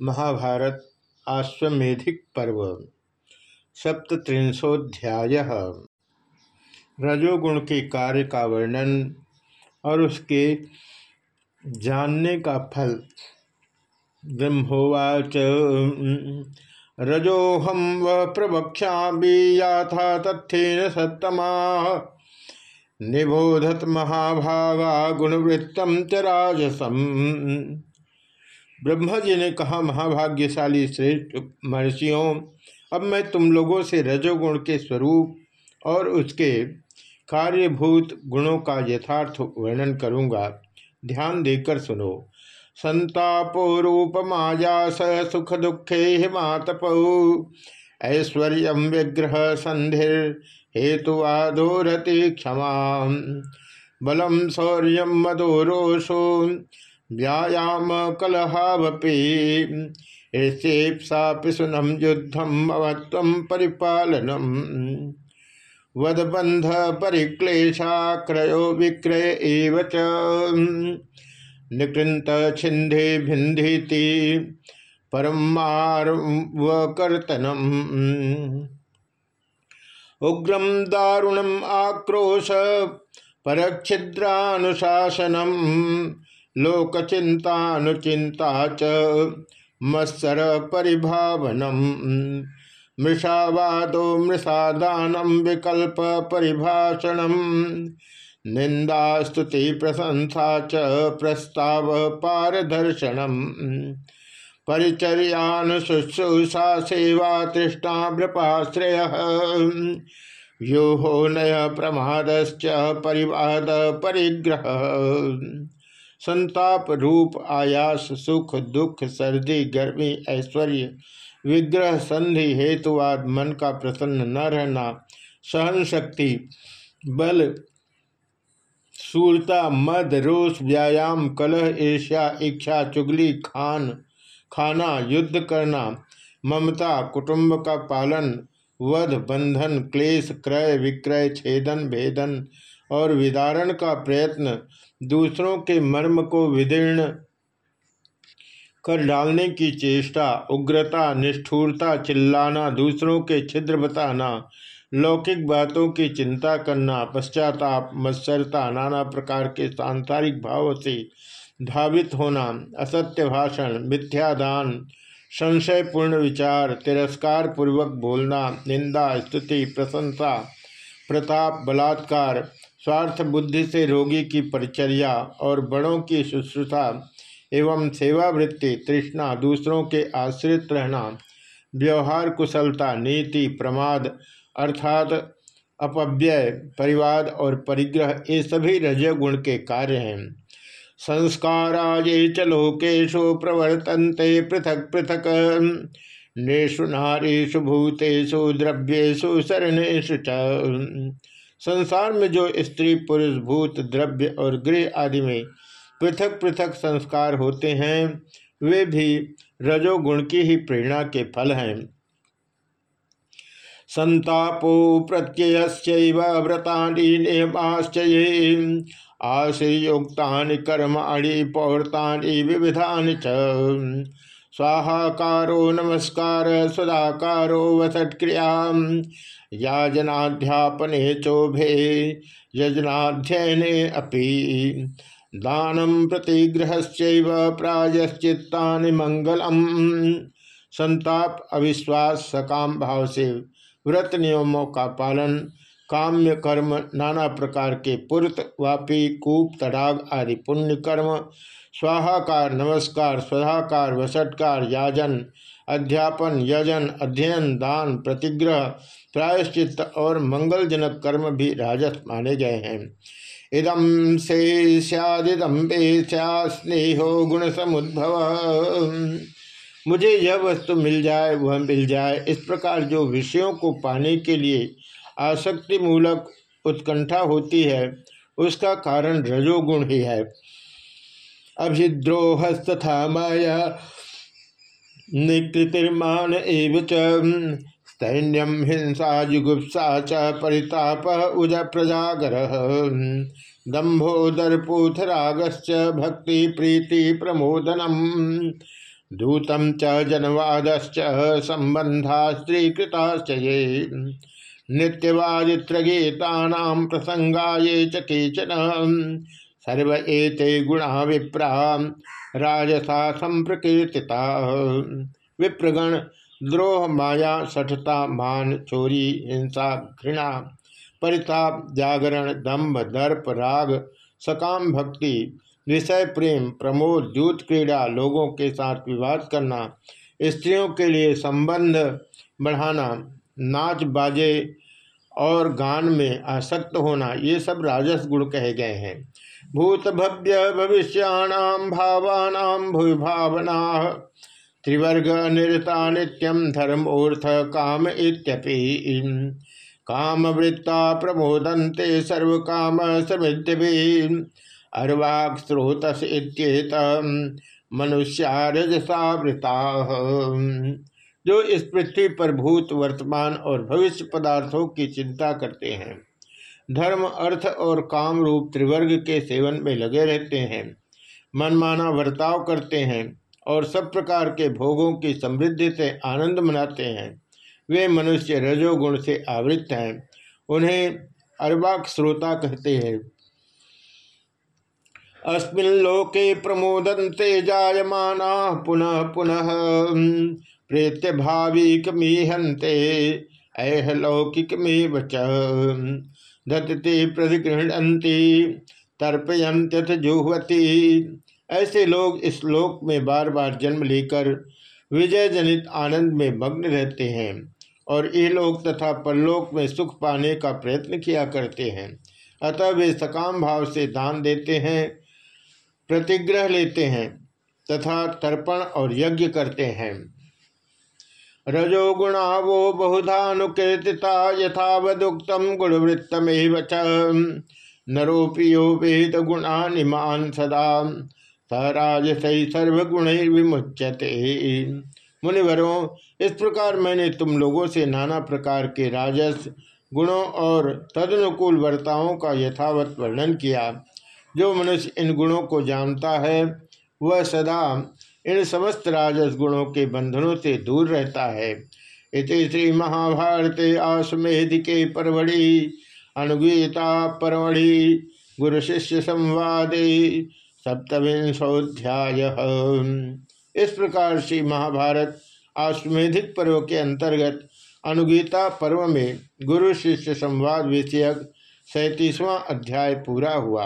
महाभारत आश्वेधिक पर्व सप्तत्रिंशोध्याय रजोगुण के कार्य का वर्णन और उसके जानने का फल। ब्रह्मोवाच रजोहम व प्रवक्षा याथा तथ्यन सत्तमा। निबोधत महाभागा गुणवृत्तम च राजसम। ब्रह्मा जी ने कहा, महाभाग्यशाली श्रेष्ठ महर्षियों, अब मैं तुम लोगों से रजोगुण के स्वरूप और उसके कार्यभूत गुणों का यथार्थ वर्णन करूँगा। ध्यान देकर सुनो। संतापो रूप माया स सुख दुखे हिमातप। ऐश्वर्य विग्रह संधिर हेतुवादोरति क्षमा बलम शौर्य मदोरोषो व्यायाम कलहावपी। ईर्षेप्सा पिशुनम युद्धम अवत्व परिपालनम। वदबंध परिक्लेशा क्रयो विक्रय एव च। निकृंत छिंदे भिंधीति परमार्वकर्तनम उग्रम दारुणम आक्रोश परक्षिद्रानुशासनम लोकचिंतानुचिंता च मत्सर परिभावनम मृषावादो मृषादानम विकल्प परिभाषणम निंदा स्तुति प्रशंसा च प्रस्ताव पारदर्शनम परिचर्यानुशुश्रूषा सेवा तृष्णाभ्रपाश्रय व्यूहो नय प्रमादश्च परिवाद परिग्रह संताप रूप, आयास, सुख, दुख, सर्दी, गर्मी, ऐश्वर्य, विग्रह, संधि, हेतुवाद, मन का प्रसन्न न रहना सहन शक्ति बल, सूरता, मद, रोष, व्यायाम, कलह, ईर्ष्या, इच्छा, चुगली, खान, खाना, युद्ध करना, ममता, कुटुंब का पालन, वध, बंधन, क्लेश, क्रय, विक्रय, छेदन, भेदन और विदारण का प्रयत्न दूसरों के मर्म को विदीर्ण कर डालने की चेष्टा, उग्रता, निष्ठुरता, चिल्लाना, दूसरों के छिद्र बताना, लौकिक बातों की चिंता करना, पश्चाताप, मत्सरता, नाना प्रकार के सांसारिक भाव से धावित होना, असत्य भाषण, मिथ्यादान, संशयपूर्ण विचार तिरस्कार पूर्वक बोलना, निंदा, स्तुति, प्रशंसा, प्रताप, बलात्कार स्वार्थ बुद्धि से रोगी की परिचर्या और बड़ों की शुश्रूषा एवं सेवावृत्ति, तृष्णा, दूसरों के आश्रित रहना, व्यवहार कुशलता, नीति, प्रमाद, अर्थात अपव्यय, परिवाद और परिग्रह, ये सभी रजगुण के कार्य हैं। संस्कारा ये च लोकेशु प्रवर्तन्ते पृथक पृथक। नेशु नारीषु भूतेषु द्रव्येशु शरणेशु च। संसार में जो स्त्री, पुरुष, भूत, द्रव्य और गृह आदि में पृथक पृथक संस्कार होते हैं, वे भी रजोगुण की ही प्रेरणा के फल हैं। संतापो प्रत्यय व्रतानी नियमाश्चये आश्रयोक्ता कर्माणि पौरतानि विविधानि च। स्वाहाकारो नमस्कार सदाकारो वसत्क्रिया याजनाध्यापने चोभे, यजनाध्ययने अपि। दानम प्रतिग्रह प्रायश्चित्ता मंगलम संताप, अविश्वास, सकाम भाव से व्रत नियमों का पालन। काम्य कर्म, नाना प्रकार के पुरत, वापी, कूप, तड़ाग आदि पुण्य कर्म, स्वाहाकार, नमस्कार, स्वधाकार, वसटकार, याजन, अध्यापन, यजन, अध्ययन, दान, प्रतिग्रह प्रायश्चित और मंगलजनक कर्म भी राजस माने गए हैं। इदम से सदिदम स्नेहो गुण समुद्भव। मुझे यह वस्तु मिल जाए, वह मिल जाए। इस प्रकार जो विषयों को पाने के लिए आसक्ति मूलक उत्कंठा होती है। उसका कारण रजोगुण ही है। अभिद्रोह तथा माया, निकृतिर्मान एवं सैन्यम हिंसा जुगुप्सा च परिताप उज प्रजागर दम्भो दर्पूथ रागश्च भक्ति प्रीति प्रमोदनम दूतम च जनवाद संबंधा स्त्रीकृता नित्यवादित्रगीता प्रसंगा ये च केचन। सर्व एते गुणा विप्रा राजसा संप्रकीर्तिता विप्रगण, द्रोह, माया, सठता, मान, चोरी, हिंसा, घृणा, परिताप, जागरण, दम्भ, दर्प, राग, सकाम, भक्ति विषय प्रेम, प्रमोद दूत क्रीड़ा, लोगों के साथ विवाद करना, स्त्रियों के लिए संबंध बढ़ाना नाच, बाजे और गान में आसक्त होना, ये सब राजस गुण कहे गए हैं। भूत भव्य भविष्याणाम भावानाम भूभावना, त्रिवर्ग निरता नित्यम धर्मोर्थ काम इत्यपि। काम वृत्ता प्रमोदन्ते सर्व काम समृद्धि अर्वाक स्रोतस इत्येत मनुष्या रजसावृता जो इस पृथ्वी पर भूत, वर्तमान और भविष्य पदार्थों की चिंता करते हैं। धर्म, अर्थ और काम रूप त्रिवर्ग के सेवन में लगे रहते हैं। मनमाना वर्ताव करते हैं और सब प्रकार के भोगों की समृद्धि से आनंद मनाते हैं। वे मनुष्य रजोगुण से आवृत हैं। उन्हें अर्वाक श्रोता कहते हैं। अस्मिन लोके प्रमोदन्ते जायमाना पुनः पुनः। प्रेत्य भाविक मीहंते ऐह लौकिक में वच दत्ते प्रतिगृहती तर्पयंत्यथ जुहवती। ऐसे लोग इस लोक में बार बार जन्म लेकर विजय जनित आनंद में मग्न रहते हैं और इहलोक तथा परलोक में सुख पाने का प्रयत्न किया करते हैं। अतः वे सकाम भाव से दान देते हैं, प्रतिग्रह लेते हैं तथा तर्पण और यज्ञ करते हैं। रजोगुणा वो बहुधानुकीर्तिता यथावदुक्तम गुणवृत्तमेव च। नरोपियो वेद गुणानिमान सदा। सही सर्वगुण विमुच्यते मुनिवरों, इस प्रकार मैंने तुम लोगों से नाना प्रकार के राजस गुणों और तदनुकूल वर्ताओं का यथावत वर्णन किया। जो मनुष्य इन गुणों को जानता है, वह सदा इन समस्त राजस गुणों के बंधनों से दूर रहता है। इति श्री महाभारत आसमेधिके परवड़ी अनुगीता परवड़ी गुरु शिष्य संवादे सप्तविंशोध्याय इस प्रकार श्री महाभारत आश्वेधिक पर्व के अंतर्गत अनुगीता पर्व में गुरु शिष्य संवाद विषयक सैतीसवां अध्याय पूरा हुआ।